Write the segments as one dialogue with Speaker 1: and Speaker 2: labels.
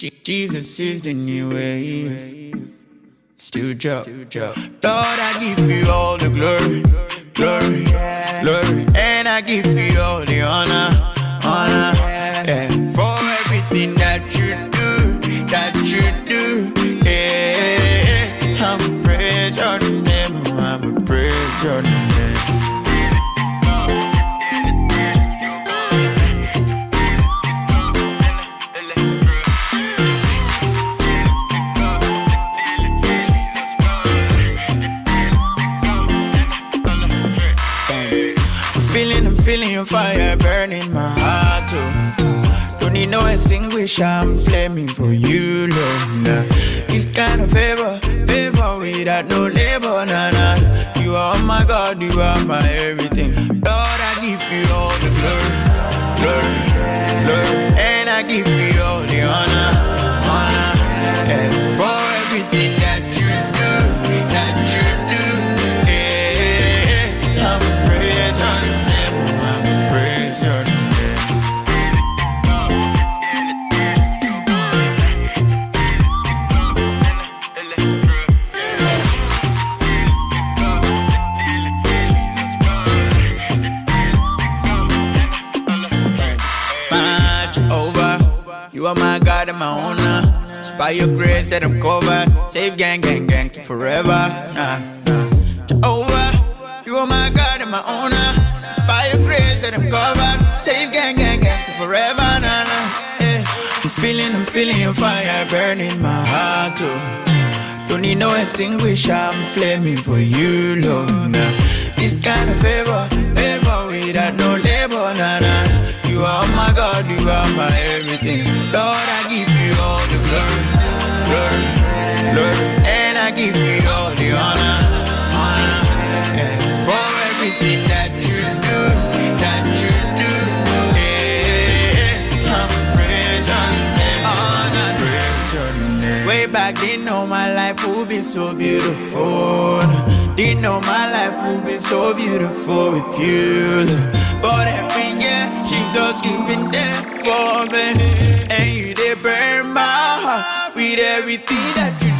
Speaker 1: Jesus is the new wave. Still drop, drop. Lord, I give you all the glory, glory, glory. And I give you all the honor, honor. Fire burning my heart, oh. Don't need no extinguisher, I'm flaming for you, Lord. This kind of favor, favor without no labor, nah, nah. You are my God, you are my everything. Lord, I give you all the glory, glory, glory. And I give you all the honor, honor. And my owner. It's by your grace that I'm covered. Save gang, gang, gang to forever. Nah, nah. Jehovah, you are my God and my owner. It's by your grace that I'm covered. Save gang, gang, gang to forever. Nah, nah. Yeah. I'm feeling, I'm feeling fire burning my heart. Oh. Don't need no extinguisher, I'm flaming for you, Lord. Nah. This kind of favor, favor without no labor, nah, nah. You are my God, you are my everything. Lord, I give you all the glory, glory, glory. And I give you all the honor. Didn't know my life would be so beautiful. Didn't know my life would be so beautiful with you. But every year, Jesus, you've been there for me. And you did burn my heart with everything that you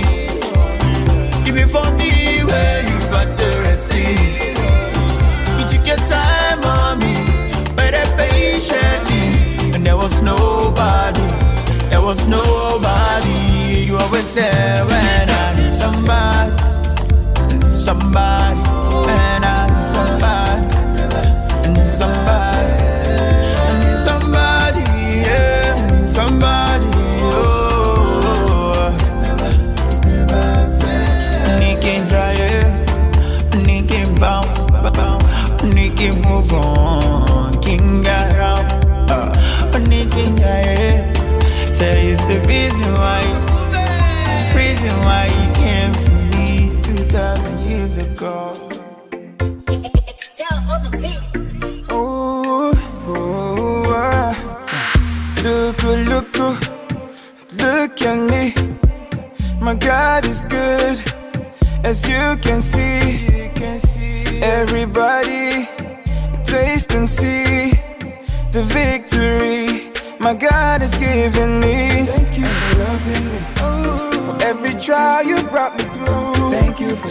Speaker 1: was nobody. You always there when I need somebody, I need somebody.
Speaker 2: God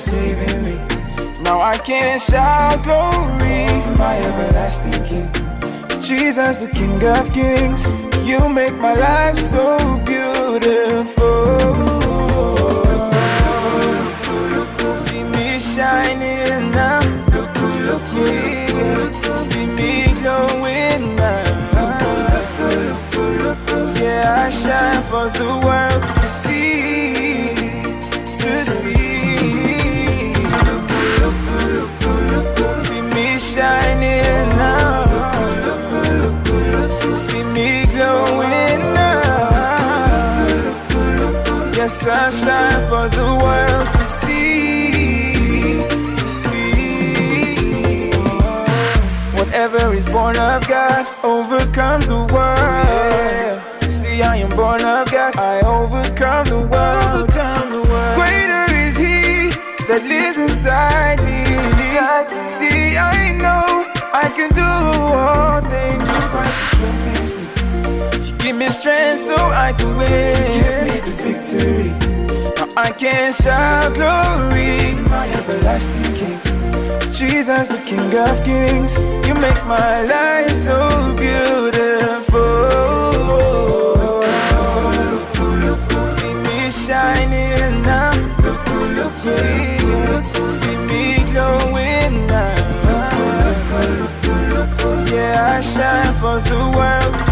Speaker 3: saving me.
Speaker 2: Now I can't shout glory
Speaker 3: to my everlasting King.
Speaker 2: Jesus, the King of Kings. You make my life so beautiful. See me shining now. Look, look, yeah. See me glowing now. Yeah, I shine for the world Yes, I shine for the world to see. To see. Whatever is born of God overcomes the world. See, I am born of God. I overcome the world. Greater is He that lives inside me. See, I know I can do all things You give me strength so I can win.
Speaker 3: Victory.
Speaker 2: Now I can shout glory.
Speaker 3: my everlasting King.
Speaker 2: Jesus, the King of Kings, you make my life so beautiful. See me shining now, yeah. See me glowing now. Yeah, I shine for the world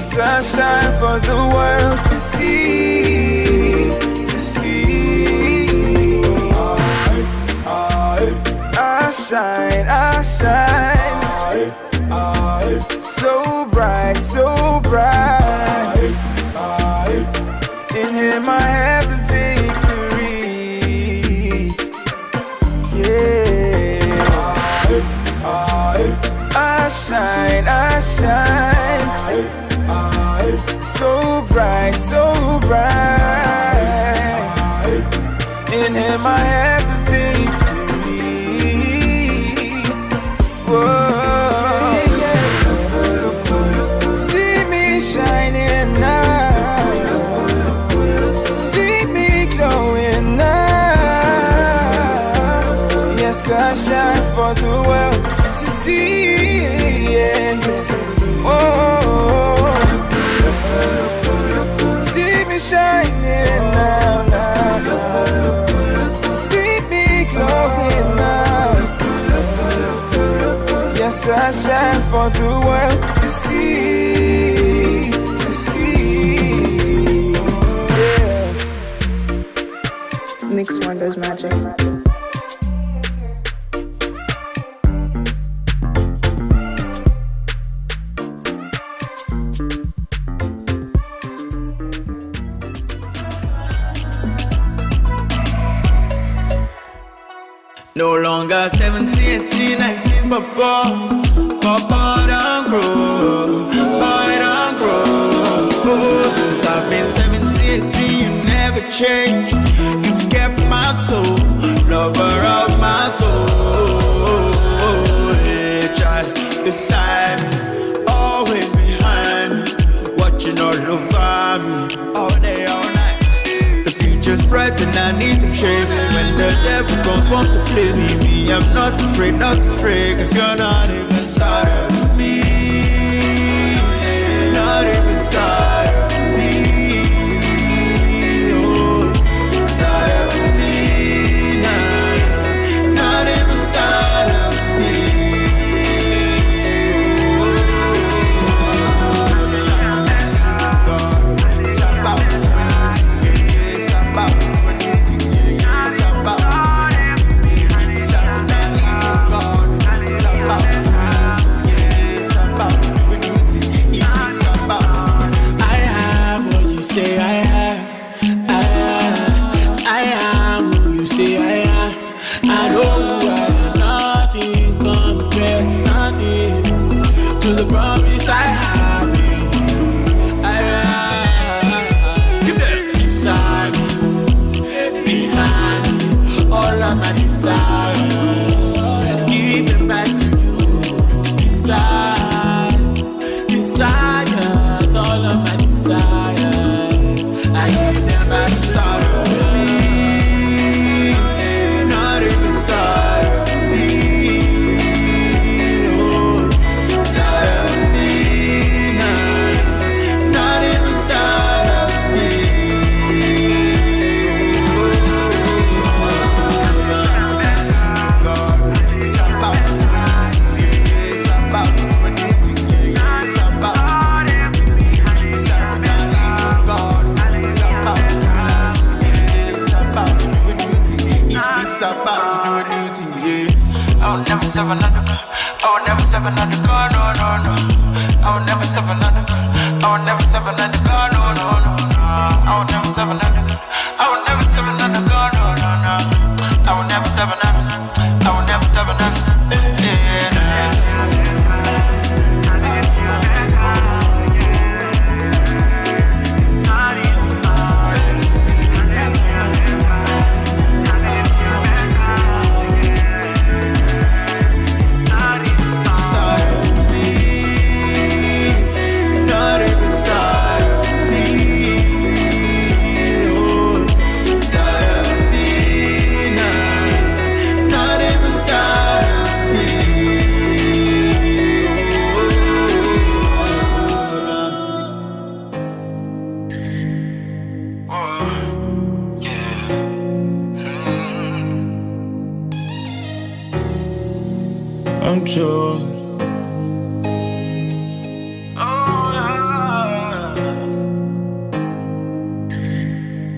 Speaker 2: Yes, I shine for the world to see, to see. I shine, for the world to see, to see.
Speaker 4: Yeah. Mix Wonders Magic.
Speaker 1: No longer 17, 18, 19, but boy, don't grow, don't grow. Since I've been 17, you never change. You've kept my soul, lover of my soul. Yeah, child, beside me, always behind me, watching all over me, all day, all night. Future's bright and I need them shades. When the devil comes, wants to play me, me, I'm not afraid, not afraid, cause you're not even started with me. Not even started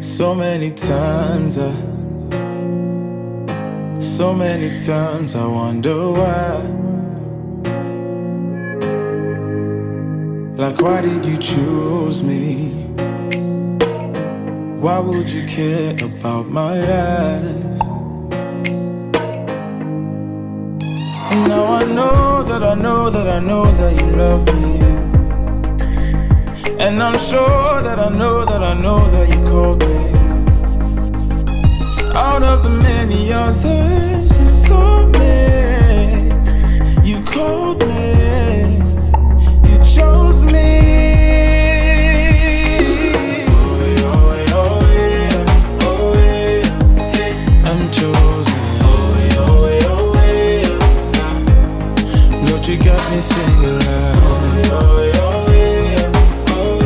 Speaker 1: So many times I, so many times I wonder why. Like, why did you choose me? Why would you care about my life? Now I know that I know that I know that you love me. And I'm sure that I know that I know that you called me. Out of the many others you saw me, you called me, you chose me. Me singing loud. Oh, oh, oh. Oh.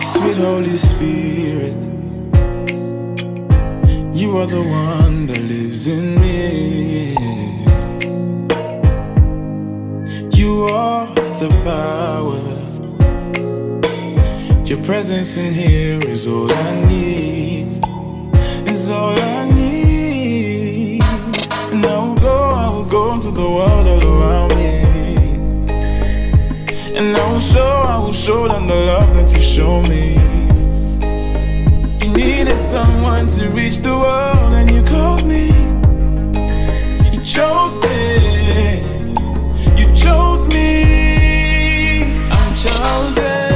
Speaker 1: Sweet Holy Spirit, you are the one that lives in the power. Your presence in here is all I need. Is all I need. And I will go, I will go into the world all around me.
Speaker 2: And I will show, I will show them the love that you show me. You needed someone to reach the world, and you called me. You chose me. You chose me. Chosen.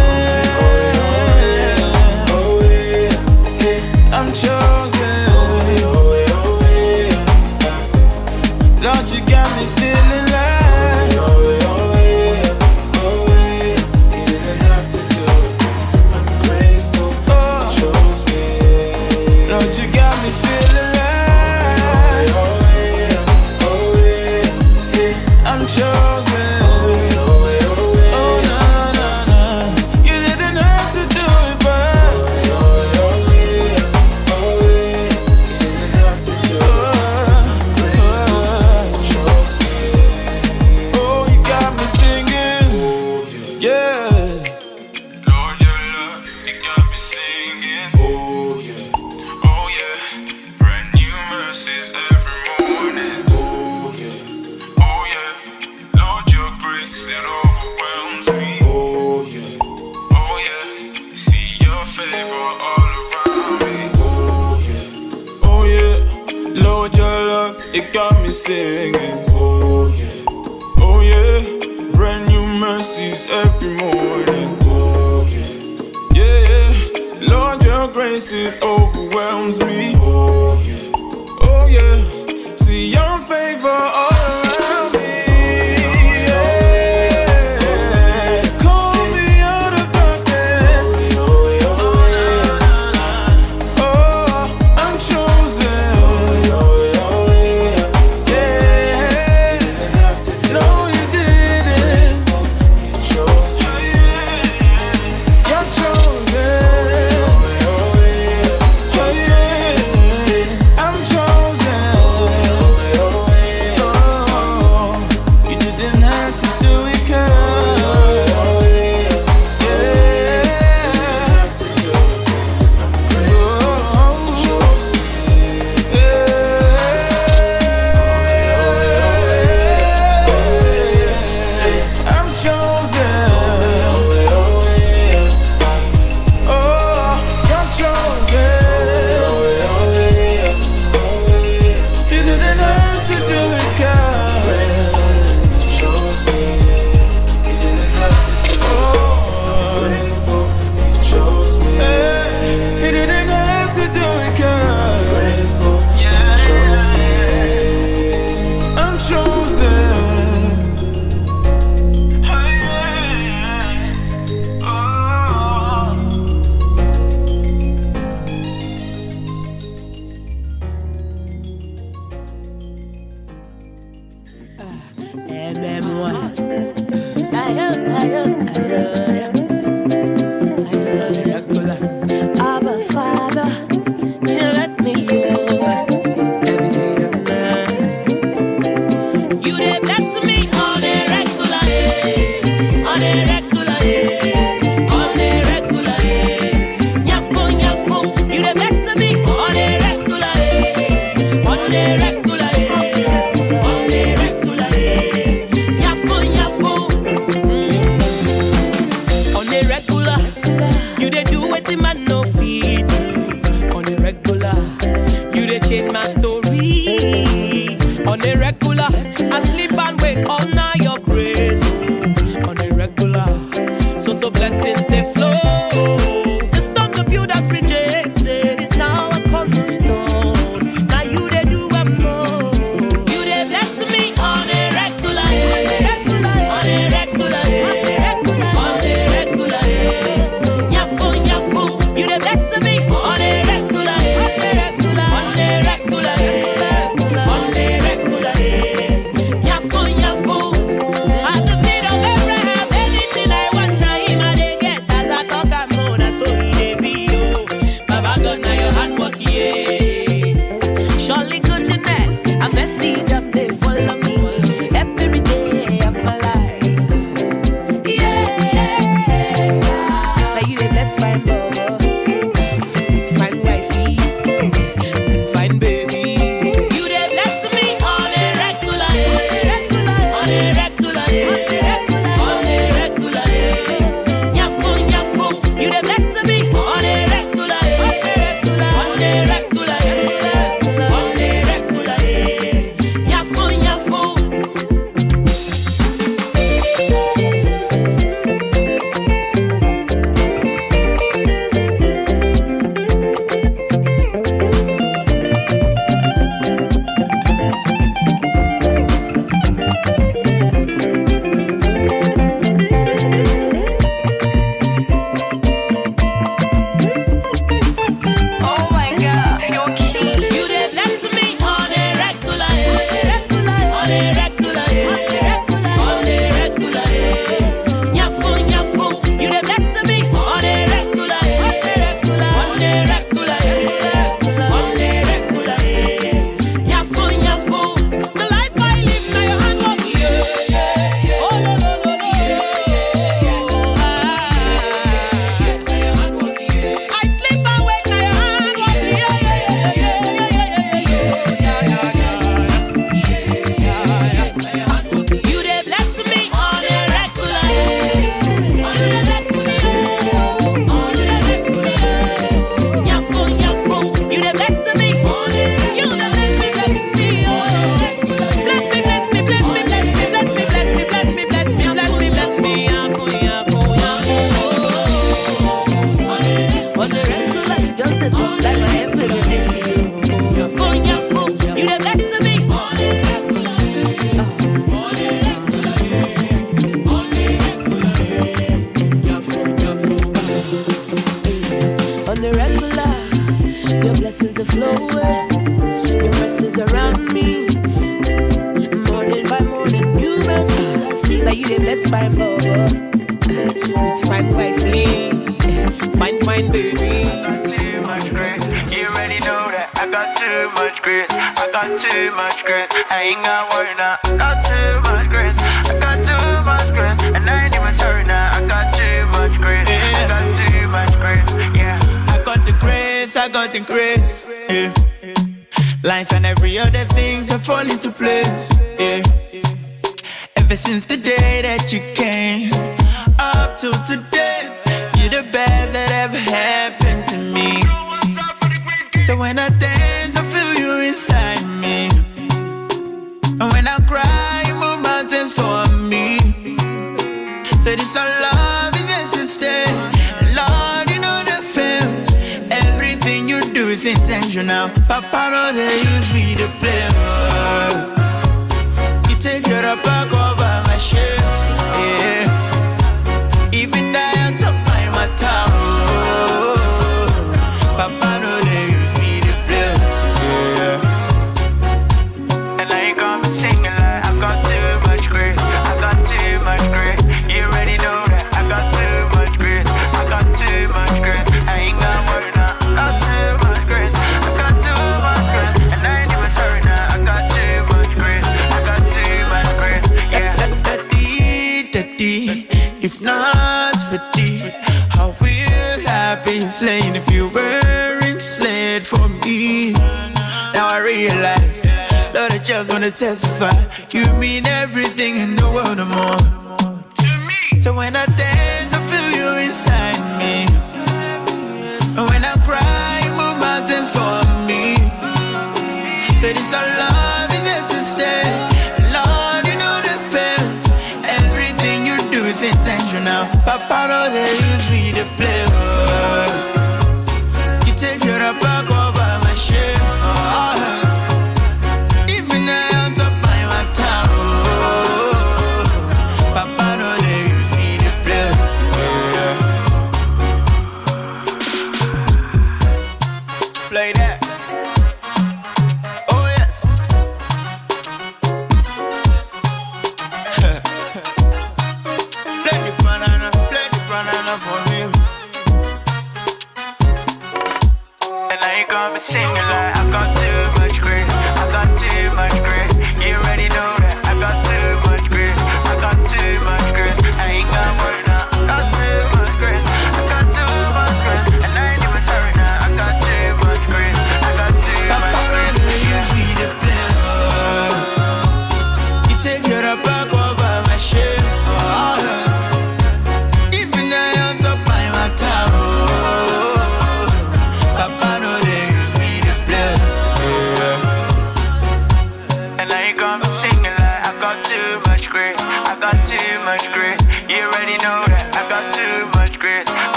Speaker 1: play that.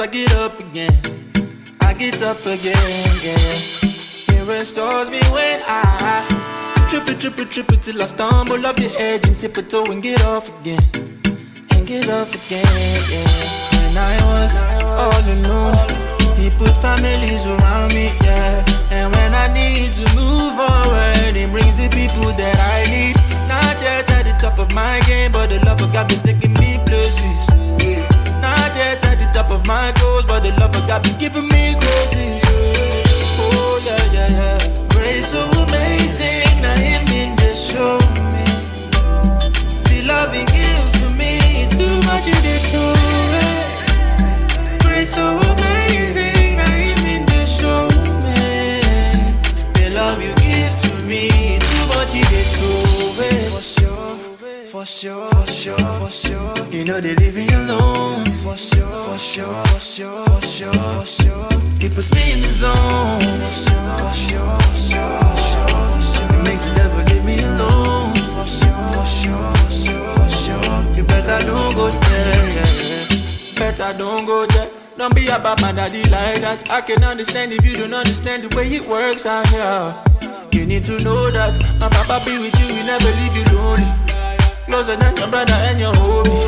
Speaker 3: I get up again. I get up again, yeah. It restores me when I trip it, trip it, trip it till I stumble off the edge and tiptoe and get off again. Understand if you don't understand the way it works out here. You need to know that my papa be with you, he never leave you lonely. Closer than your brother and your homie.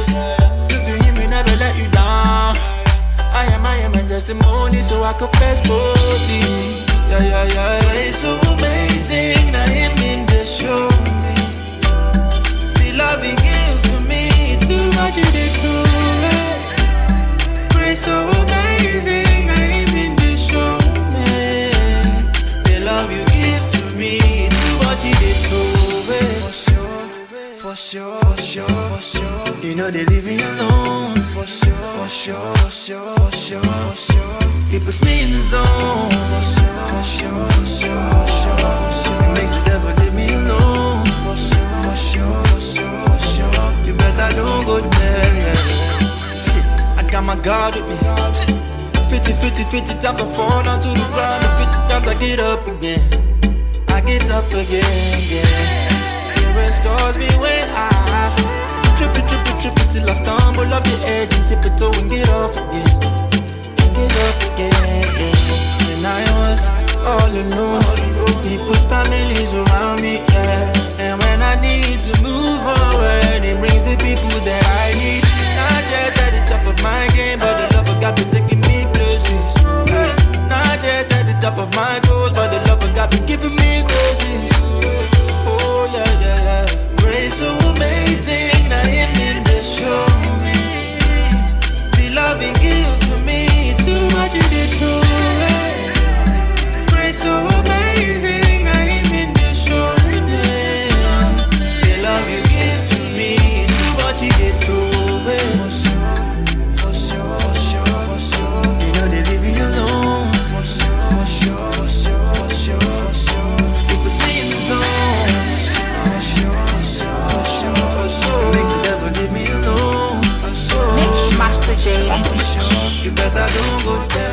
Speaker 3: Look to him, he never let you down. I am, I am a testimony, so I confess boldly. Yeah, yeah, yeah. yeah. It's so amazing that him in the show me. The love he gives to me, too much you did to Grace so amazing, for sure, for sure, for sure. You know they leave me alone. For sure, for sure, for sure, for sure, for sure. It puts me in the zone. For sure, for sure, for sure, for sure, for sure. It makes the devil leave me alone. For sure, for sure, for sure, for sure. You better don't go there. Yeah. I got my God with me. 50, 50, 50 times I fall down to the ground, and 50 times I get up again. I get up again, yeah. Restores me when I trip it, trip it, trip it till I stumble off the edge and tip it toe and get off again. And get off again, yeah. When I was all alone, he put families around me, yeah. And when I need to move forward, he brings the people that I need. Not yet at the top of my game, but the love of God be taking me places. Not yet at the top of my goals, but the love of God be giving me graces. Grace so amazing, show me. The gives to me, too much sure. You better don't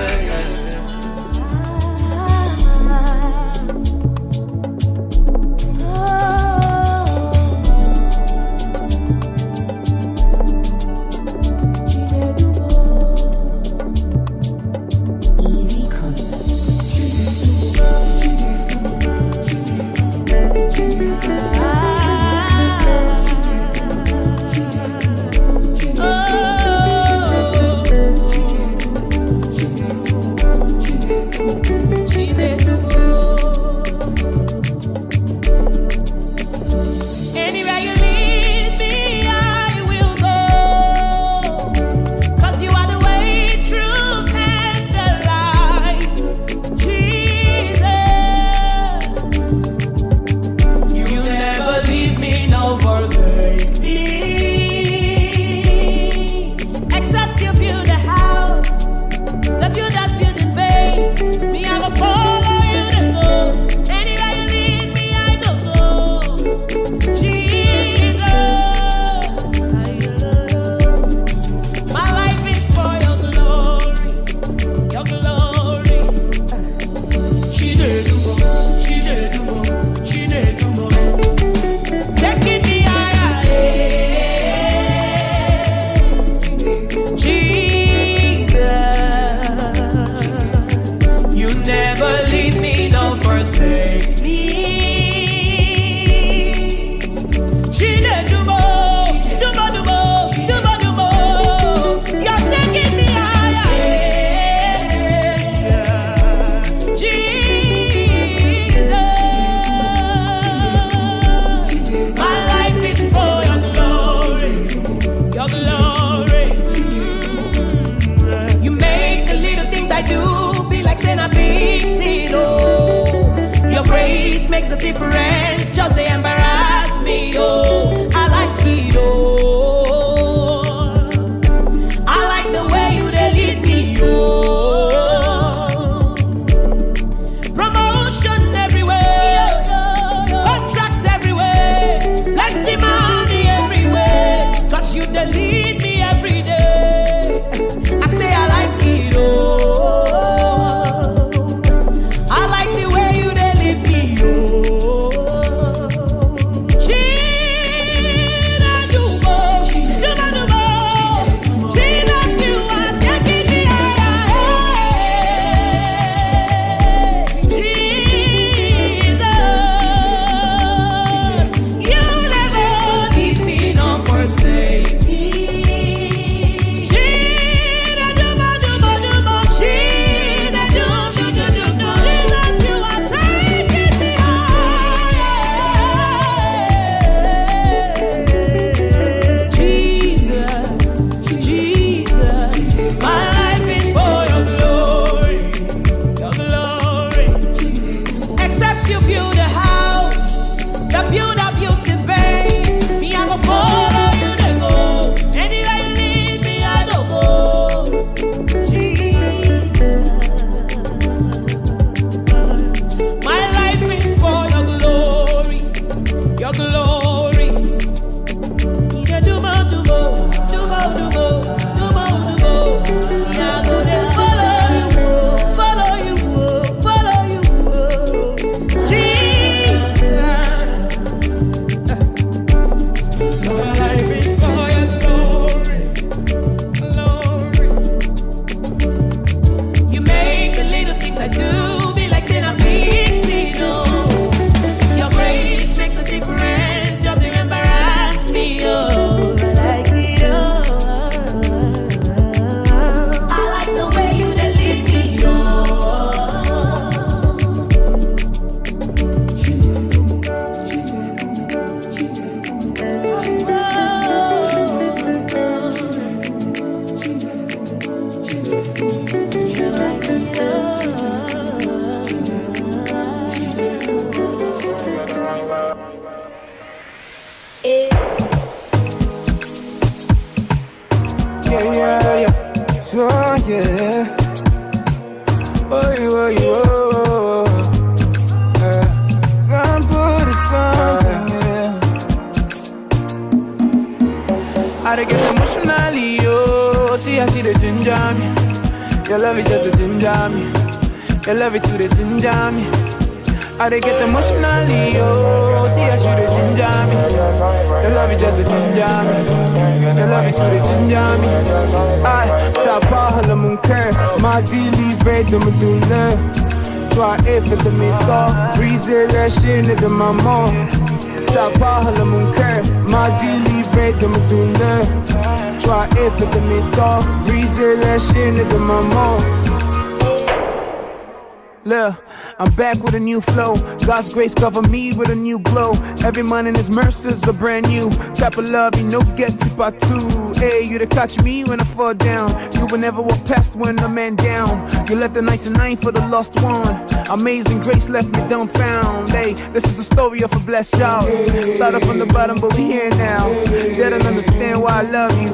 Speaker 5: grace
Speaker 2: cover me with a new glow. Every morning in his mercies are brand new. Type of love, you know, get to part two. Hey, you to catch me when I fall down. You will never walk past when a man down. You left the 99 for the lost one. Amazing grace left me dumbfound. Hey, this is a story of a blessed child. Started from the bottom, but we here now. They don't understand why I love you.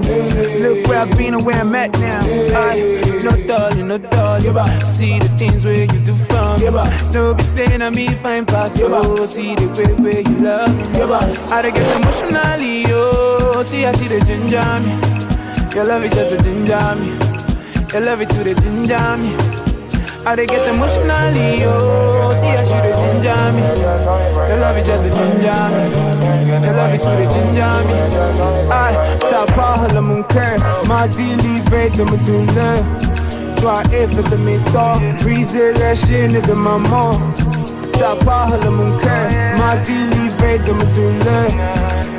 Speaker 2: Look where I've been and where I'm at now. I, no darling, no darling. See the things where you from me. No be saying I me fine past you. See the way where you love me. I dey get emotionally, oh. See I see the ginger me. Your love is just a ginger me. Your love it to the ginger me. I dey get emotionally, oh. See I see the ginger me. Your love is just a ginger me. Your love it to the ginger me. I tapa hala munker. Ma di livre de medulla. Toi et Briser les chaînes de maman Ta parole mon cœur m'a délivré de me douleur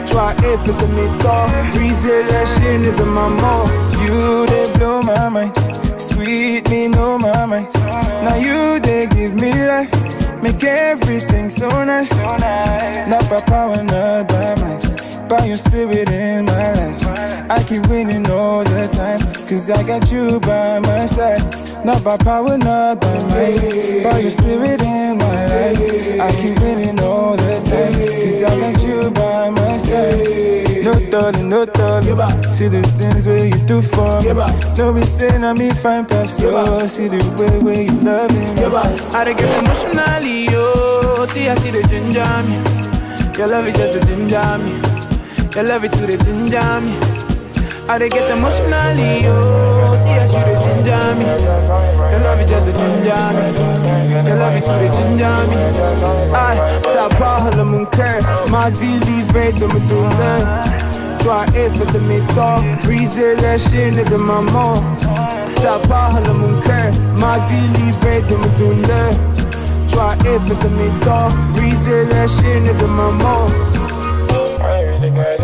Speaker 2: Toi et fais ce méthode Briser les chaînes de maman You they blow my mind. Sweet me know my mind. Now you they give me life. Make everything so nice. Not by power, not by might By your spirit in my life. I keep winning all the time Cause I got you by my side. Not by power, not by might By your spirit in my life. I keep winning all the time Cause I got you by my side. No darling, no darling. See the things where you do for me. No be saying I me fine you See the way where you love me. I dey get emotionally, oh See I see the ginger me. Your love is just a ginger me Your love it to the ginger me I dey get emotionally, oh See I see the ginger me love it just a ginger me love it to the ginger me I tapa hala munker Ma di livre de me douleur Toi et fais ce méthode Briser les chaînes de maman Tapa hala munker Ma di livre de me douleur Toi et fais ce méthode Briser les chaînes de maman
Speaker 6: Mix Wonders Magic.
Speaker 7: What a mighty God, you're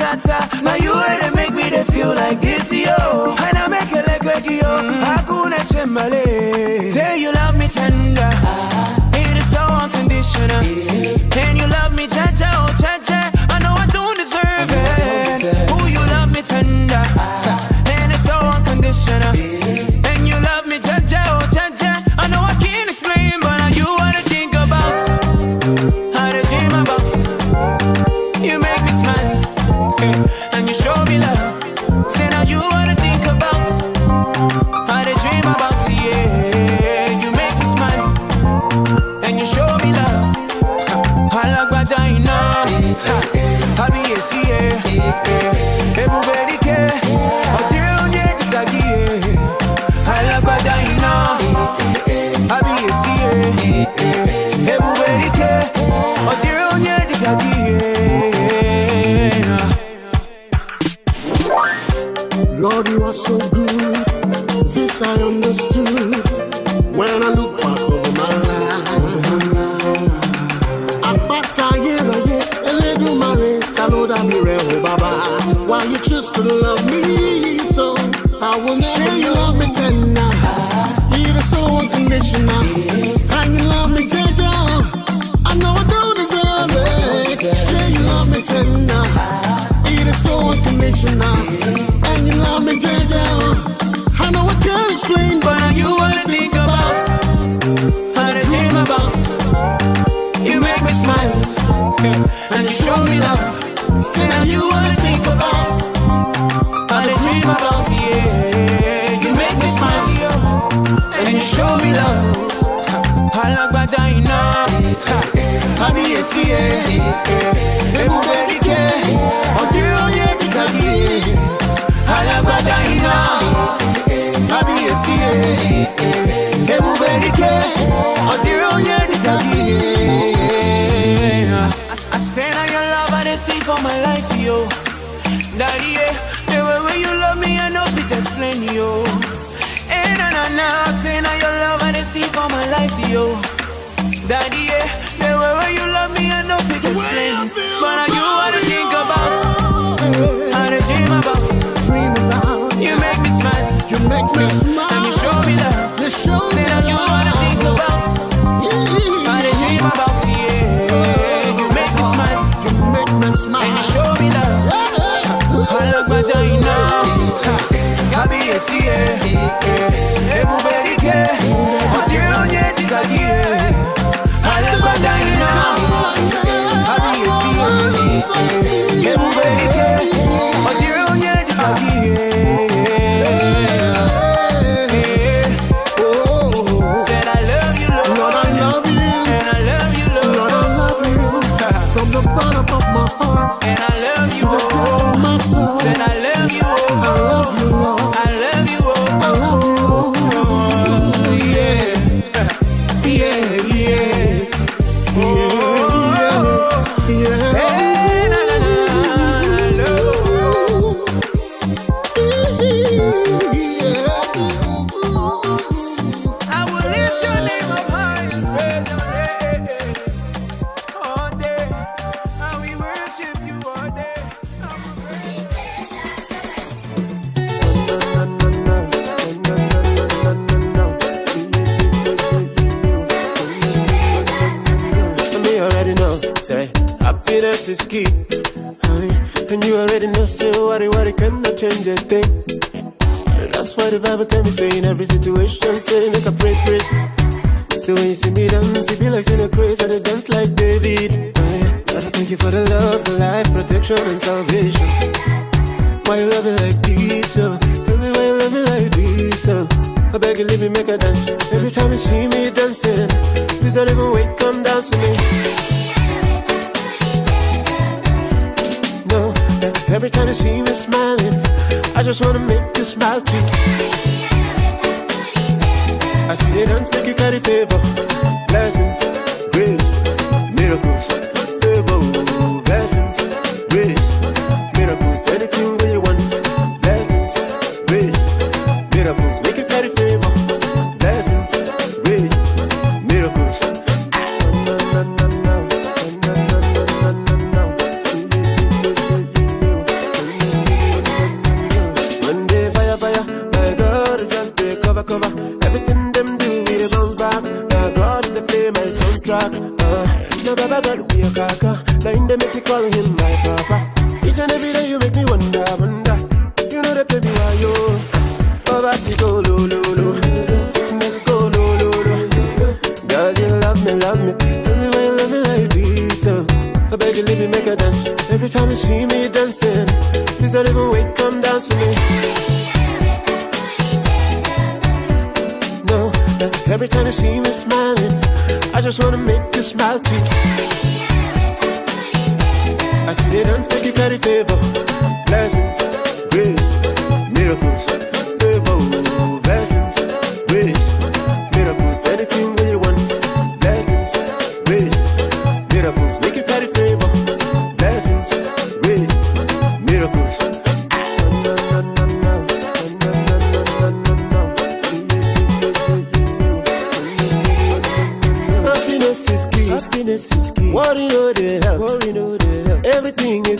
Speaker 7: Oh, see me da ta ta. Now you way to make me to feel like this, yo. And I make it like a yo. Hakuna chembale. Say you love me tender. It is so unconditional. Can you love me, cha cha, oh cha cha? I know I don't deserve it. Ooh, you love me tender. And it's so unconditional. And you love me, cha cha, oh cha cha. I know I can't explain, but now you wanna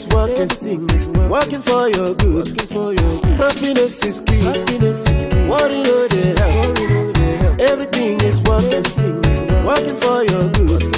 Speaker 8: always working working for your
Speaker 9: good. Happiness is key. What you know they help. Everything is working things, working for your good.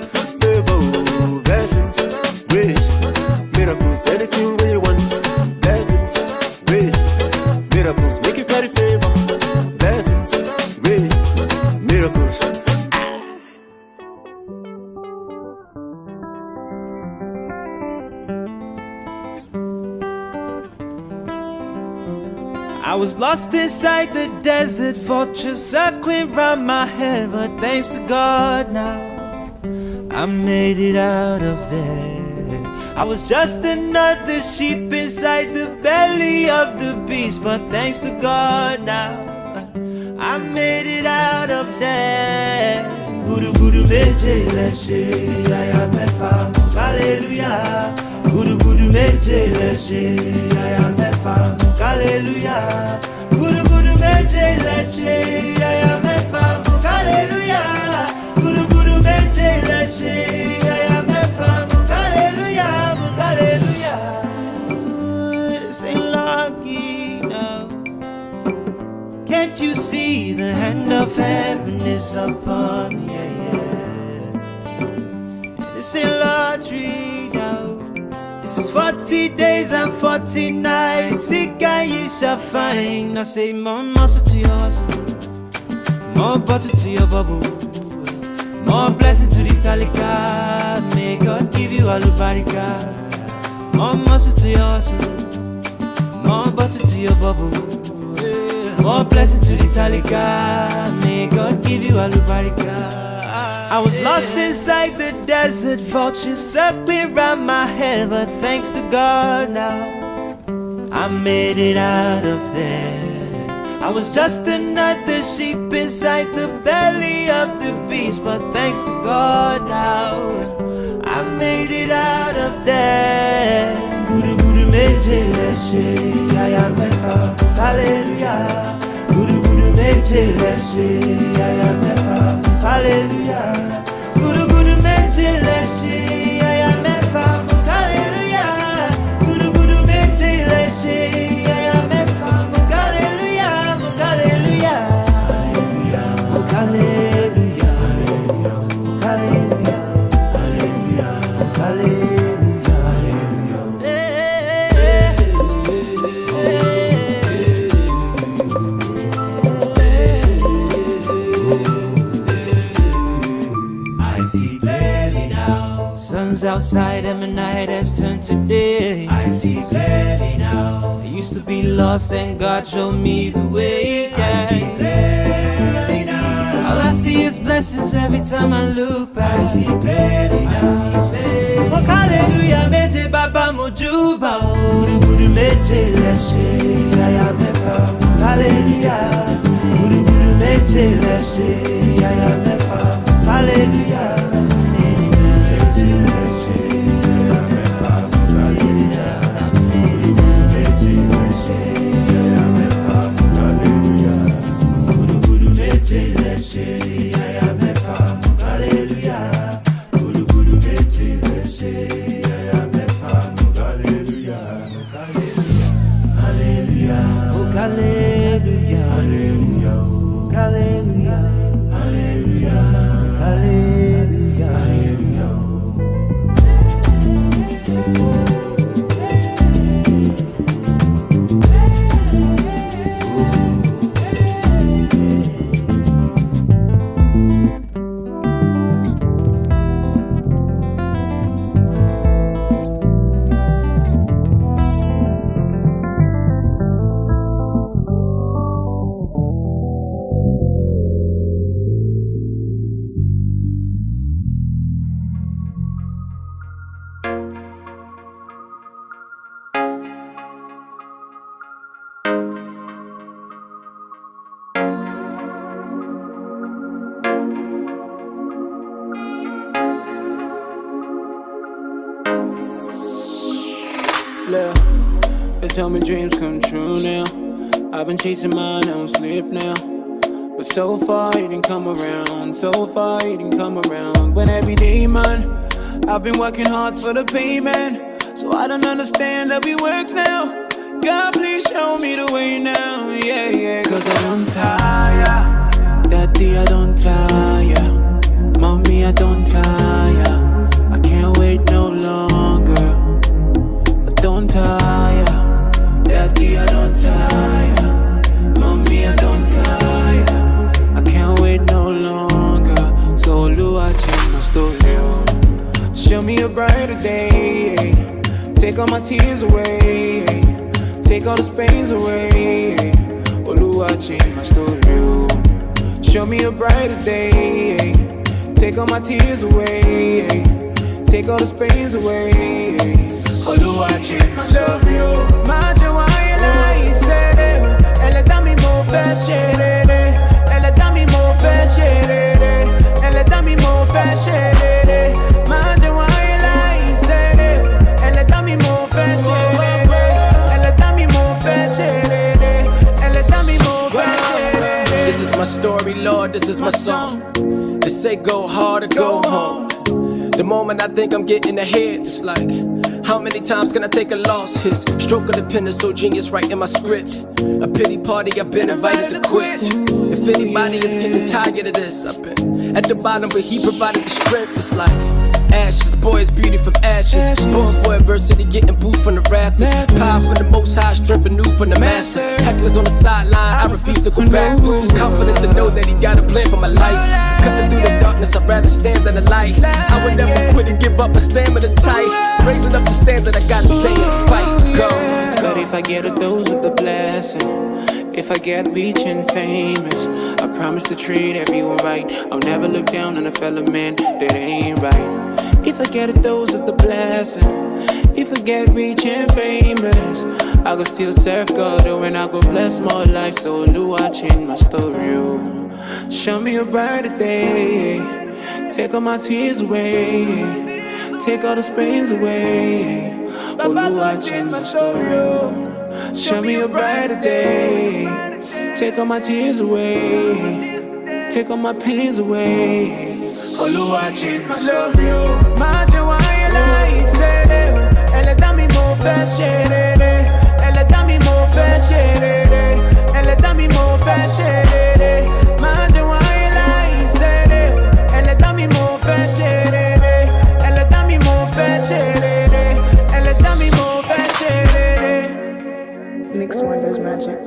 Speaker 9: miracles, anything where you want, blessings, grace, miracles, make you carry favor, blessings, grace, miracles.
Speaker 10: I was lost inside the desert, vultures circling round my head, but thanks to God now, I made it out of there. I was just another sheep inside the belly of the beast, but thanks to God now, I made it out of there. Guru Guru Meje Leshe, I am a farm, hallelujah. Guru Guru Meje Leshe, I am a farm, hallelujah. Guru Guru Meje Leshe, I am a farm, hallelujah. Guru Guru Meje Leshe, the hand of heaven is upon me? Yeah, yeah. This ain't lottery now. This is 40 days and 40 nights. Seek and ye shall find. I say more muscle to your hustle, more butter to your bubble, more blessing to the talika. May God give you all the barika. More muscle to your hustle, more butter to your bubble. More blessing to the Talika. May God give you the. I was lost inside the desert, vultures circling round my head, but thanks to God now, I made it out of there. I was just another sheep inside the belly of the beast, but thanks to God now, I made it out of there. Guru Guru I am never. Hallelujah. Outside and my night has turned to day. I see clearly now. I used to be lost, then God showed me the way. I see clearly now. All I see is blessings every time I look back. I see clearly now. Oh, hallelujah, meje baba mojuba. Guru guru meje leshe, I am a Hallelujah. Meje leshe, I am a Hallelujah.
Speaker 11: Chasing mine, I don't sleep now. But so far, it didn't come around. So far, it didn't come around. But every day, man, I've been working hard for the payment. So I don't understand how it works now. God, please show me the way now. Yeah, yeah. Cause I don't tire. Daddy, I don't tire. Mommy, I don't tire. Brighter day. Take all my tears away. Take all the pains away. Oluwa, change my story. oh. Show me a brighter day. Take all my tears away. Take all the pains away. Oluwa, change my story. oh. Má jẹ́ wáyé láì ṣeré o. Ẹlẹ́dàá mi mo fẹ́ ṣe rere. Ẹlẹ́dàá mi mo fẹ́ ṣe rere. Ẹlẹ́dàá mi mo fẹ́ ṣe rere. Má
Speaker 12: my story, Lord, this is my song. They say go hard or go home. The moment I think I'm getting ahead, it's like, how many times can I take a loss? His stroke of the pen is so genius, right in my script. A pity party, I've been invited to quit. If anybody is getting tired of this, I've been at the bottom, but he provided the strength. It's like, ashes, boys, beauty from ashes. Born for adversity, getting booed from the rafters. Power from the most high, strength renewed from the master. Hecklers on the sideline, I refuse to go backwards. Confident to know that he got a plan for my life. Cutting through the darkness, I'd rather stand than the light. I would never quit and give up, my stamina's tight. Raising up the standard, I gotta stay and fight. Go.
Speaker 11: But if I get a dose of the blessing, if I get rich and famous, I promise to treat everyone right. I'll never look down on a fellow man that ain't right. If I get a dose of the blessing, if I get rich and famous, I go still serve God, oh, and I go bless my life. So, Lua, change my story. oh. Show me a brighter day. Take all my tears away. Take all the pains away. Oh, Lua, change my story. oh. Show me a brighter day. Take all my tears away. Take all my pains away. Olúwa change my story. oh. Má jẹ́ wáyé láì ṣeré o. Ẹlẹ́dàá mi mo fẹ́ ṣe rere. Ẹlẹ́dàá mi mo fẹ́ ṣe rere. Ẹlẹ́dàá mi mo fẹ́ ṣe rere. Má jẹ́ wáyé láì ṣeré o. Ẹlẹ́dàá mi mo fẹ́ ṣe rere. Ẹlẹ́dàá mi mo fẹ́ ṣe rere. Ẹlẹ́dàá mi mo fẹ́ ṣe rere.
Speaker 4: Mix Wonders Magic.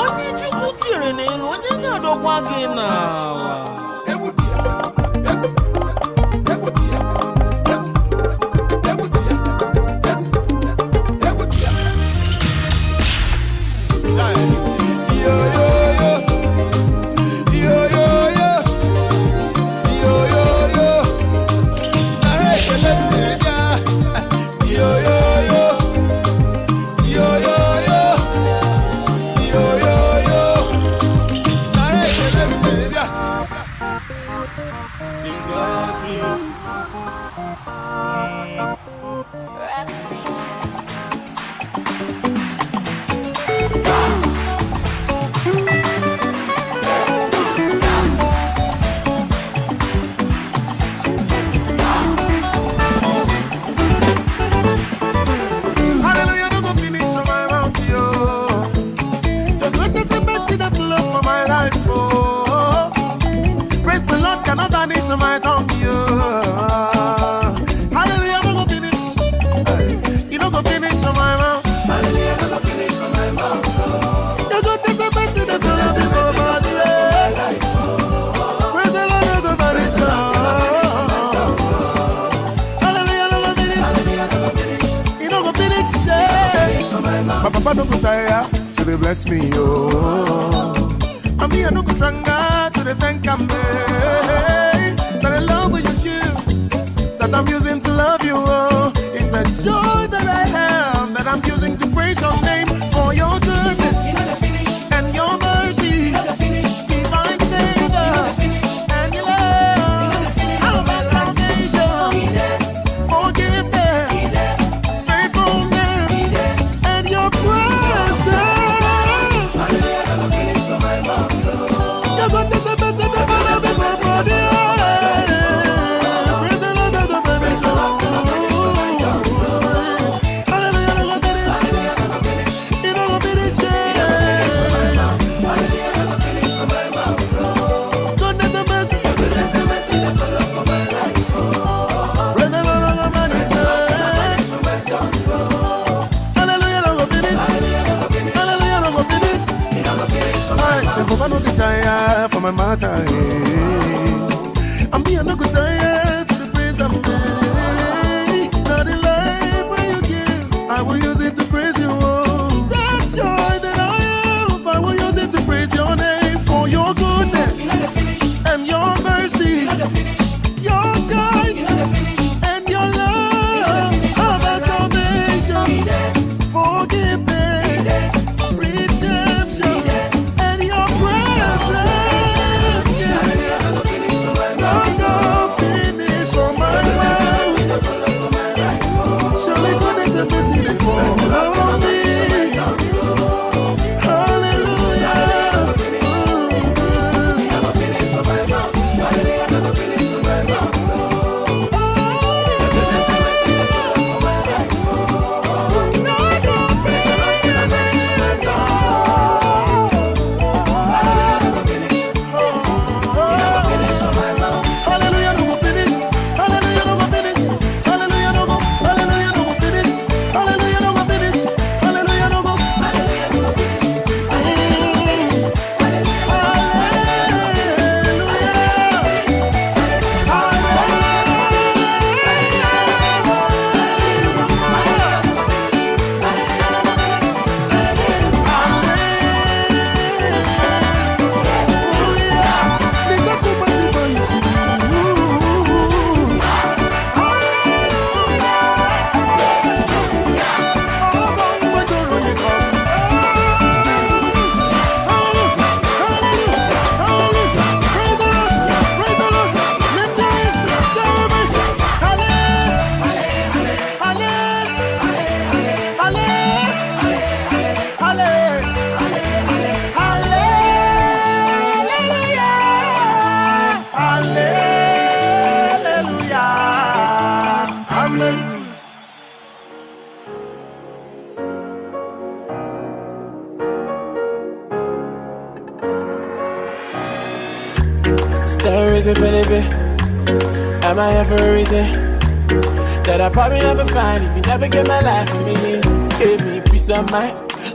Speaker 13: Onye chukwu tinyere n'elu onye ga-adọkwa gị n'ala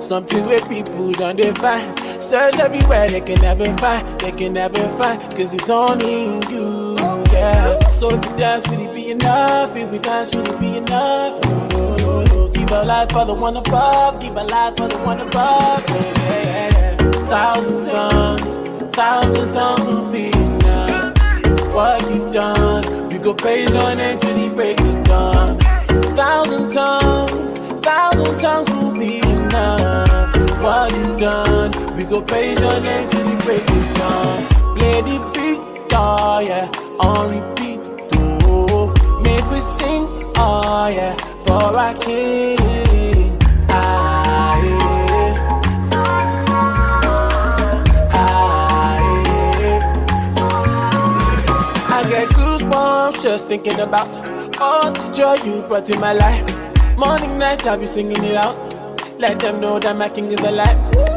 Speaker 14: Something where people don't define. Search everywhere, they can never find. They can never find. Cause it's only in you. Yeah. So if you dance, will it be enough? If we dance, will it be enough? No, no, no, no. Give a life for the one above. Give a life for the one above. Yeah, yeah, yeah. Thousand tongues, thousand tongues will be enough. What you've done, we go praise your name till the break go praise your name till the break of dawn. Play the beat, oh yeah, on repeat, oh. Make we sing, oh yeah, for our King. Ah, yeah. Ah, yeah. I get goosebumps just thinking about all the joy you brought in my life. Morning, night, I'll be singing it out. Let them know that my king is alive.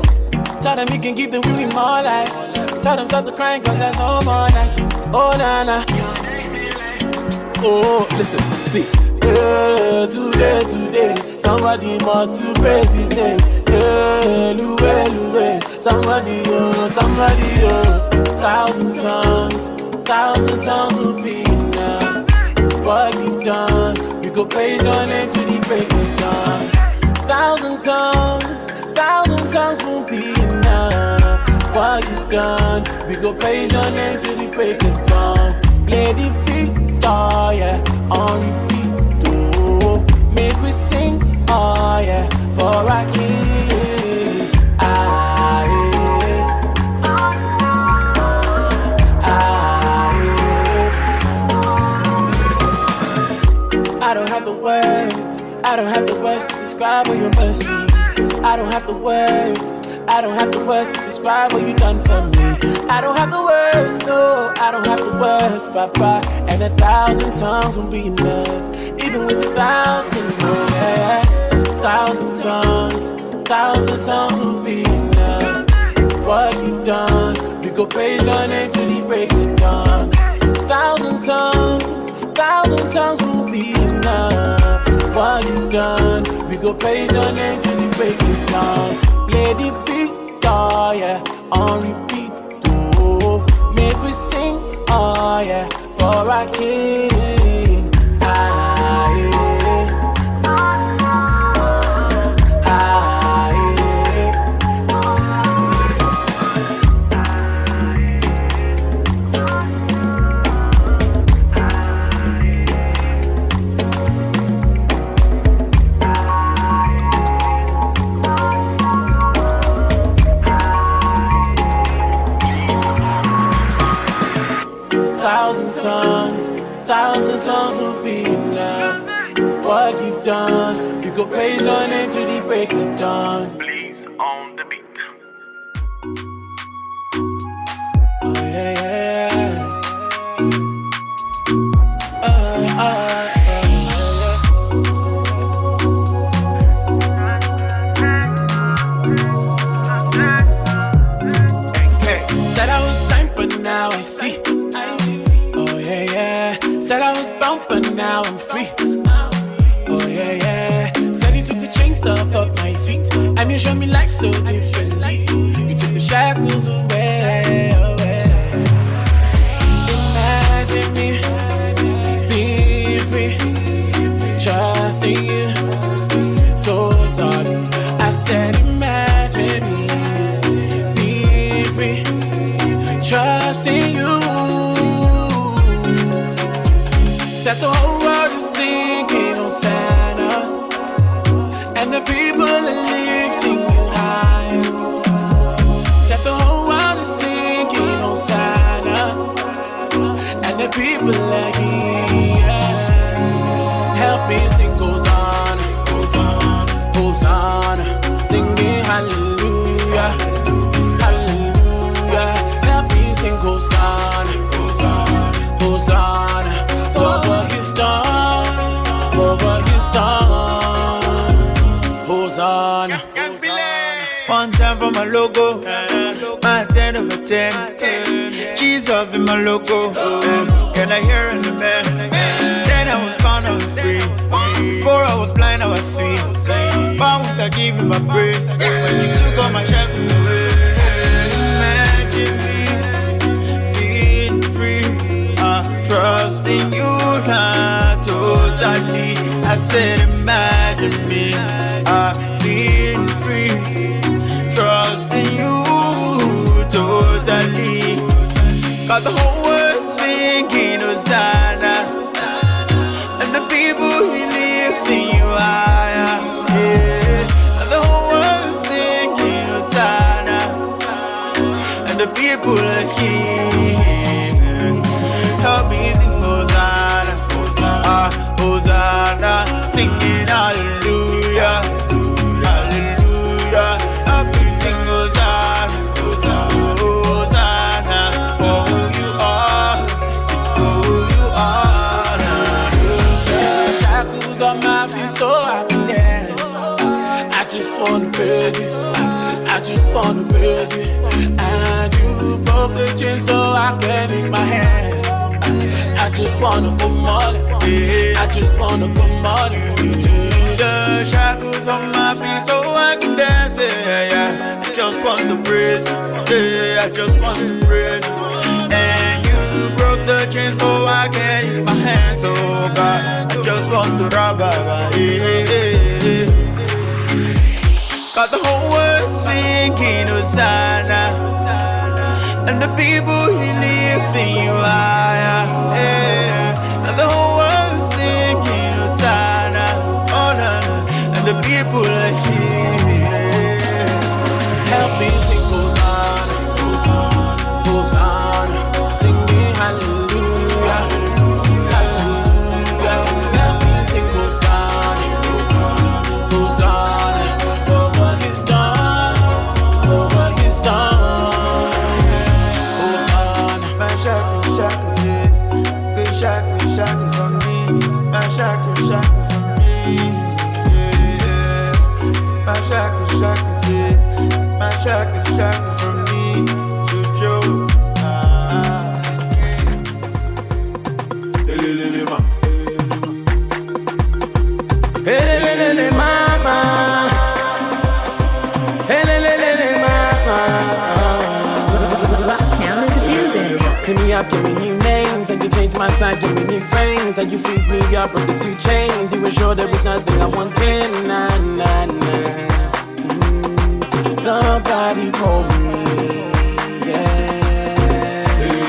Speaker 14: Tell them he can give the weary more life. Tell them stop the crying cause there's no more night. Oh, na na. Oh, listen, see. Yeah, today, today, somebody must to praise his name. Yeah, Lue, Lue, somebody, oh, somebody, oh. Thousand tongues, thousand tongues will be enough. What you've done, we go praise your name to the break dawn. Thousand tongues, thousand tongues won't be enough. What you've done, we go praise your name to the break of dawn. Play the beat, oh yeah, on repeat, oh. Make we sing, oh yeah, for our King. I don't have the words, I don't have the words to describe all your mercies. I don't have the words, I don't have the words to describe what you done for me. I don't have the words, no, I don't have the words, Papa. And a thousand tongues won't be enough, even with a thousand more. Yeah. Thousand tongues, thousand tongues won't be enough. What you've done, we go praise your name till the break of dawn. Thousand tongues, thousand tongues won't be enough. What you've done, we go praise your name till the break of dawn. Play the beat, oh yeah, on repeat, oh. Make we sing, oh yeah, for our King. Go praise your name to the break of dawn. Please on the beat. Oh yeah, yeah. Uh, uh, uh, Said I was signed, but now I see. Oh yeah, yeah. Said I was bound, but now I'm free. I show me life so differently. You took the shackles away, people are here. Help me sing Hosanna, Hosanna, Hosanna, singing Hallelujah, Hallelujah. Help me sing Hosanna, Hosanna, for what He's done, for what He's done. Hosanna.
Speaker 1: One time for my logo. My 10 over 10. Jesus be my logo. Oh. Can I hear in the man? Then I was found out free. Before I was blind, I was see. Why would I give you my praise? When you took all my shackles away. Imagine me being free. I trust in you now totally. I said, imagine me. I being free. Trust in you totally. Cause the whole sing Hosanna. Ah. Singing Hosanna. Who you are. Who you are.
Speaker 14: Shackles my feet so I can dance. I just wanna praise you. I, just wanna you. Broke the chain so I can in my hand. I, I just wanna put money. I just wanna put money.
Speaker 1: The shackles on my feet so I can dance, yeah, yeah. I just want to praise, yeah, I just want to praise. And you broke the chain so I can use my hands, oh God. I just want to rob, yeah, yeah, yeah. Cause the whole world's singing Hosanna And who live lifting you higher
Speaker 14: side, give me frames, and you feed me up, break the two chains. You ensure there is nothing I wanted, nah nah nah. Ooh, somebody hold me, yeah.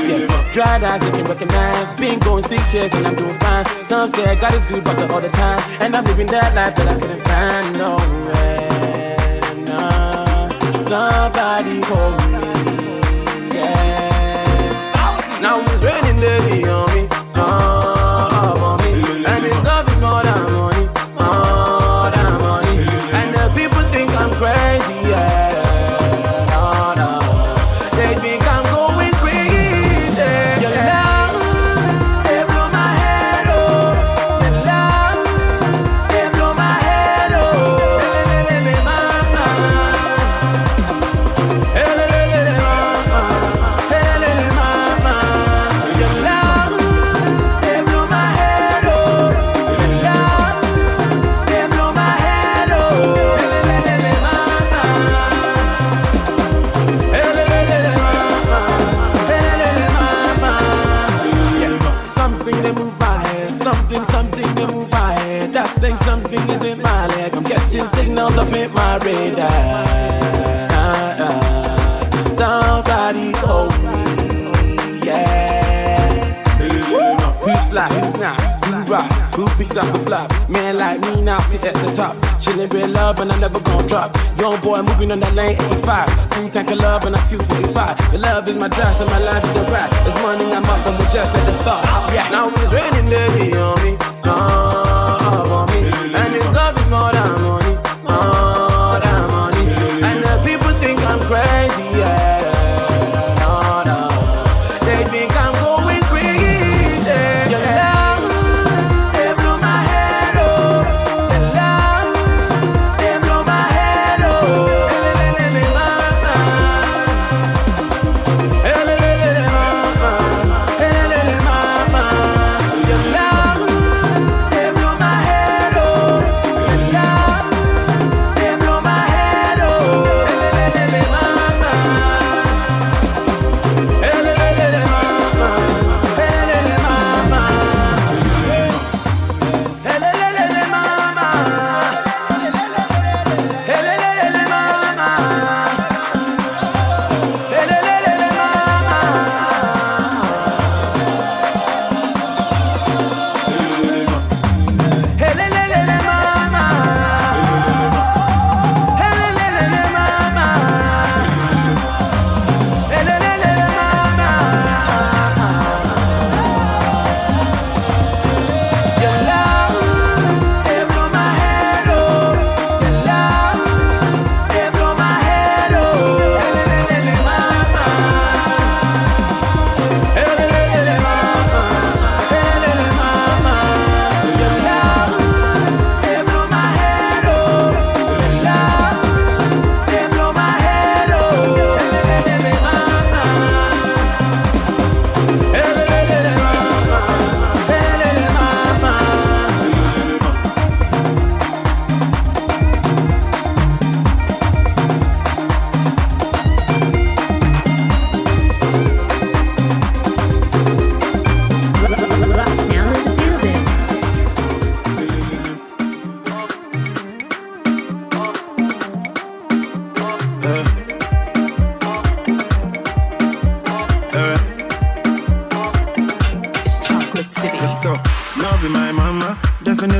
Speaker 14: yeah. Dried eyes, they can recognize. Been going six years and I'm doing fine. Some say God is good, but the all the time, and I'm living that life that I couldn't find nowhere. Nah, somebody hold me, yeah. Now it's raining daily on they move my head, something, something they move my head. That same something is in my leg. I'm getting signals up in my radar. Somebody hold me, yeah. Who's fly, who's not? Rocks? Who picks up the flop? Man like me now sit at the top. Chillin' real love and I never gon' drop. Young boy moving on that lane 85. Full tank of love and I feel 45. Your love is my dress and my life is a rap. It's money I'm up and we just at the start. Yeah, now it's raining daily on me.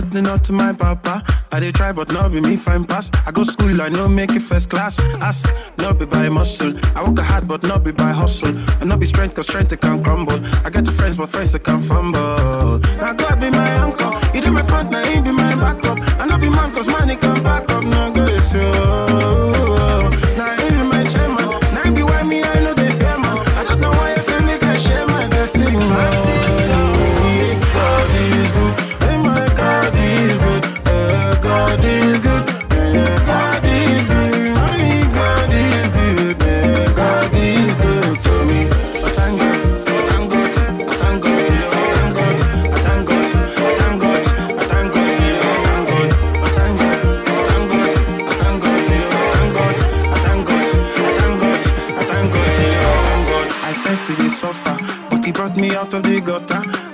Speaker 15: Definitely not to my papa. I dey try, but no be me fine pass. I go school, I know make it first class. Ask, no be by muscle. I work hard, but not be by hustle. And not be strength, cause strength it can crumble. I get the friends, but friends it can fumble. Now God be my uncle, he did my front, now he be my backup. And not be man, cause money can back up, no grace, yo.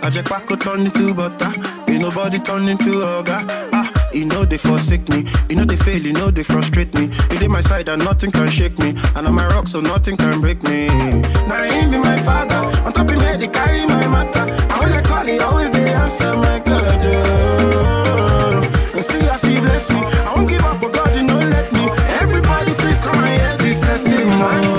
Speaker 15: I just back turn into butter. Ain't nobody turn into ogre. Ah, you know they forsake me. You know they fail, you know they frustrate me. You did my side and nothing can shake me. And I'm my rock, so nothing can break me. Now him be my father. On top of me, they carry my matter. And when I call, he always they answer my God. Oh. And see as he bless me. I won't give up, but God, you know let me. Everybody, please come and hear this testimony.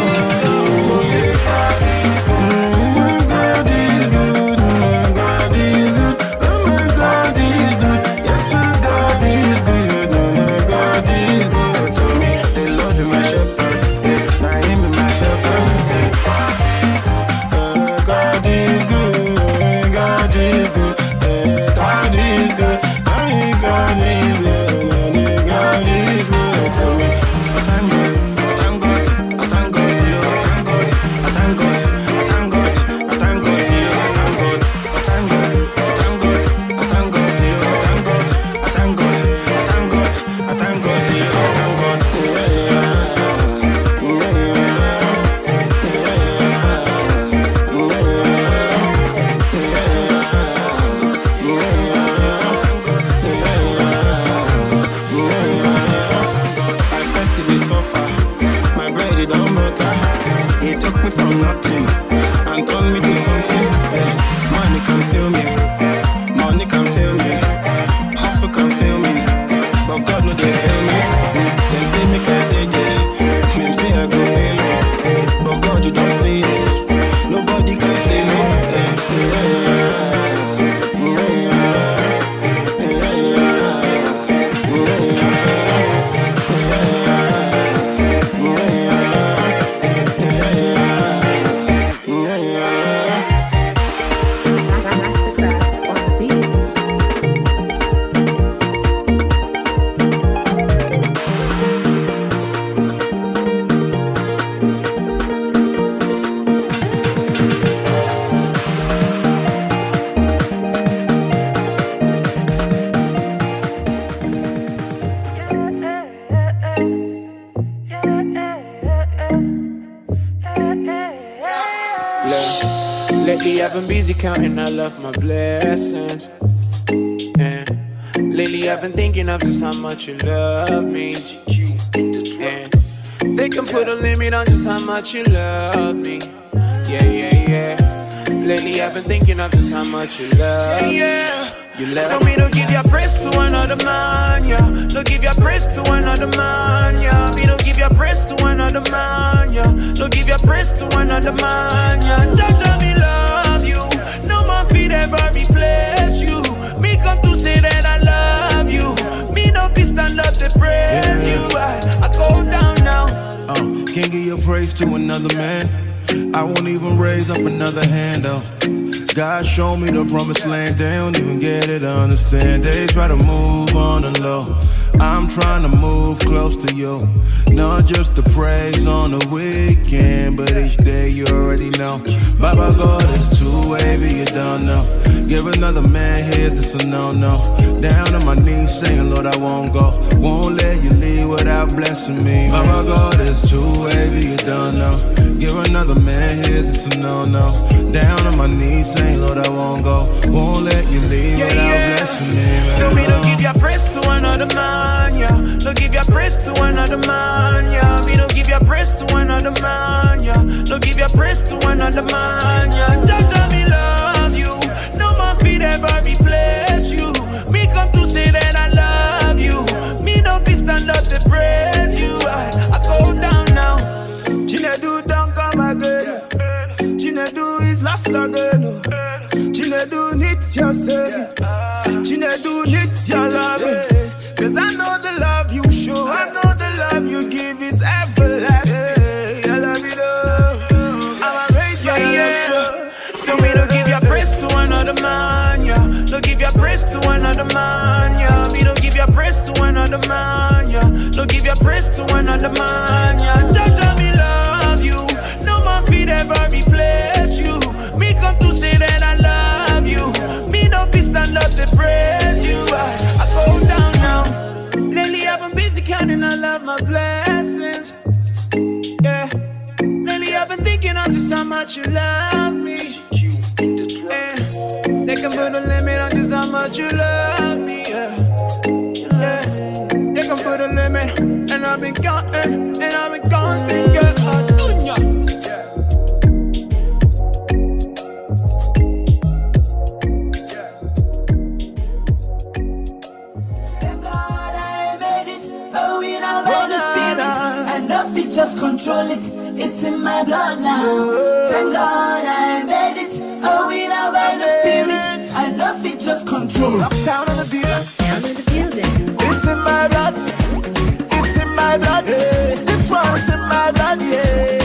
Speaker 14: Thinking of just how much you love me. And they can put a limit on just how much you love me. Yeah, yeah, yeah. Lately I've been thinking of just how much you love me.
Speaker 7: Yeah.
Speaker 14: You love
Speaker 7: So me don't give your praise to another man, yeah. Don't give your praise to another man, yeah. Me don't give your praise to another man, yeah. Don't give your praise to another man, yeah. Jaja, me love you. No man feed ever replace up praise you. I, I go down now.
Speaker 15: Uh, can't give your praise to another man. I won't even raise up another hand, though. God show me the promised land, they don't even get it, understand. They try to move on the low. I'm trying to move close to you. Not just the praise on the weekend, but each day you already know. Baba God is too wavy, you don't know. Give another man his, this a no no. Down on my knees, saying, Lord, I won't go. Won't let you leave without blessing me. Baba God is too wavy, you don't know. Give another man his, this a no no. Down on my knees, saying, Lord, I won't go. Won't let you leave
Speaker 7: Yeah,
Speaker 15: without
Speaker 7: yeah.
Speaker 15: blessing me.
Speaker 7: So me don't give your praise to another man, man, yeah. No give your praise to another man, yeah. Me no give your praise to another man, yeah. No give your praise to another man, yeah. Jaja, me love you. No man feed ever replace you. Me come to say that I love you. Me no be stand up to praise you. I, I go down now. Chinedu don't come again. Chinedu is lost again. Chinedu needs your saving. give your praise to another man. Yeah, Jaja, me love you. No man feed ever replace you. Me come to say that I love you. Me no be stand up to praise you. I, I go down now. Lately I've been busy counting all of my blessings. Yeah. Lately I've been thinking on just how much you love me. Yeah. They can put a limit on just how much you love. Eh, and I've been
Speaker 16: gone. Just control it, it's in my blood now. Thank God I made it. Oh, we know by the spirit. I love it, just control.
Speaker 7: I'm on the beat. my blood. Eh? This one's in my blood,
Speaker 2: yeah.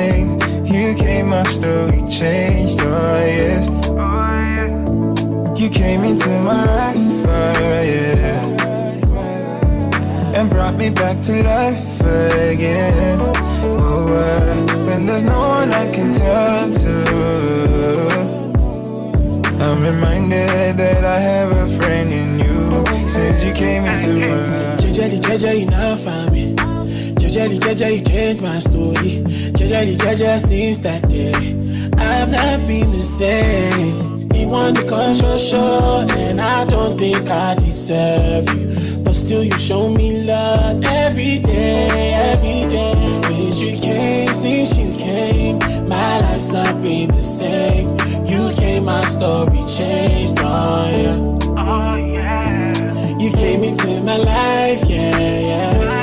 Speaker 2: Same. You came, my story changed. Oh yes. You came into my life, oh, yeah, and brought me back to life again. Oh, uh, when there's no one I can turn to, I'm reminded that I have a friend in you since you came into my life.
Speaker 14: Jejeli, Jeje, you now found me. Jejeli, Jeje, you changed my story. Jejeli, Jeje, since that day, I've not been the same. You want to you're sure, and I don't think I deserve you. But still, you show me love every day, every day. Since you came, since you came, my life's not been the same. You came, my story changed, oh yeah. Oh yeah. You came into my life, yeah, yeah.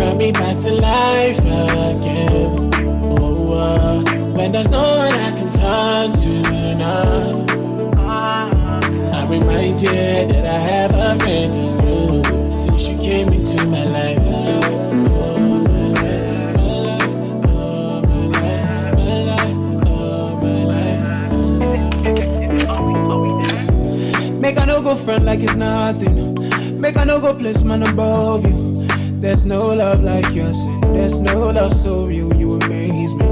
Speaker 14: Brought me back to life again. Oh, uh, when there's no one I can turn to now. I'm reminded that I have a friend in you since you came into my life.
Speaker 10: Make I no go front like it's nothing. Make I no go place man above you. There's no love like yours, and there's no love so real. You amaze me.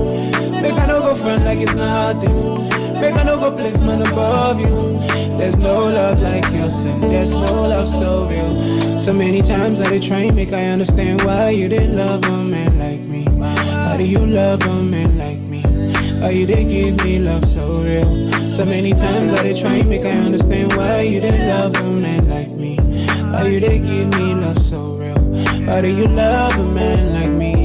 Speaker 10: Make I no go front like it's nothing. Make I no go place man above you. There's no love like yours, and there's no love so real. So many times I did try and make I understand why you didn't love a man like me. How do you love a man like me? How you didn't give me love so real? So many times I did try and make I understand why you didn't love a man like me. How you didn't give me love so real? How do you love a man like me?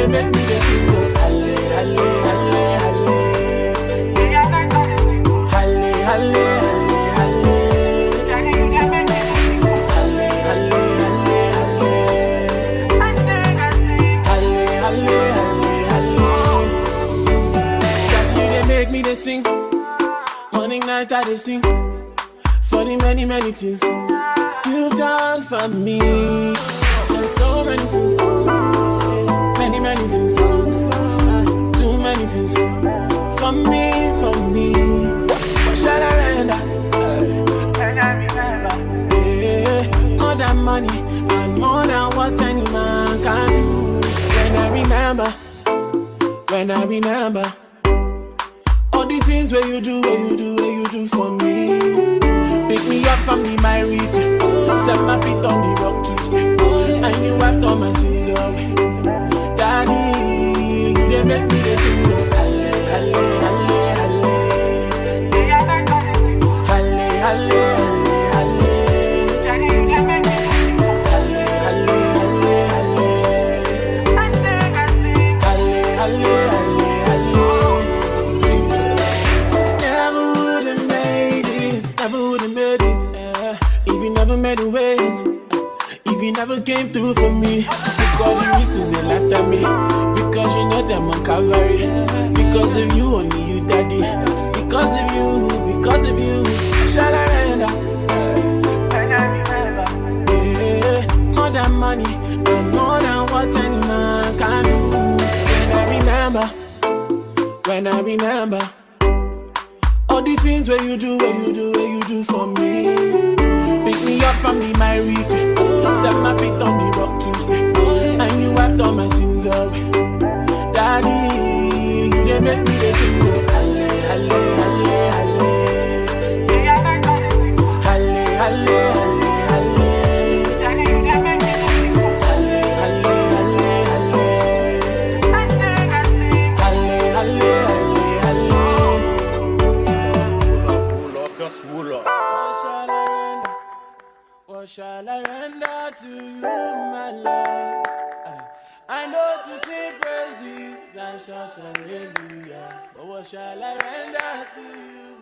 Speaker 14: They make me the sing. oh. Halle, halle, halle, halle. Halle, halle, halle, halle. Halle, halle, halle, halle. Halle, halle, halle, halle. Daddy, they make me the sing. Morning, night, I they sing. For the many, many things you've done for me. So, so many things. Many, many things. Too many things. For me, for me. What shall I render? Yeah, more than money and more than what any man can do. When I remember, when I remember all the things where you do, where you do, where you do for me. Pick me up from the my repeat. Set my feet on the rock to stay. And you wiped all my sins oh, away. Daddy, you make me. Halle, halle, halle, halle. Halle, halle, halle, halle. Halle, halle, halle, halle. Never would have made it, never would have made it. eh, if you never made a way, if you never came through for me. All the reasons they laughed at me. Because you know them on Calvary. Because of you, only you, daddy. Because of you, because of you. Shall I render? Yeah, more than money, and more than what any man can do. When I remember, when I remember. All the things where you do, where you do, where you do for me. Pick me up from the my reaping. Set my feet on the rock to stay. And you wiped all my sins away. Daddy, you didn't make me the sing. Halle, halle, halle, halle. Shall I render to you, my Lord? Ah, I know to sing praises and shout hallelujah. But what shall I render to you,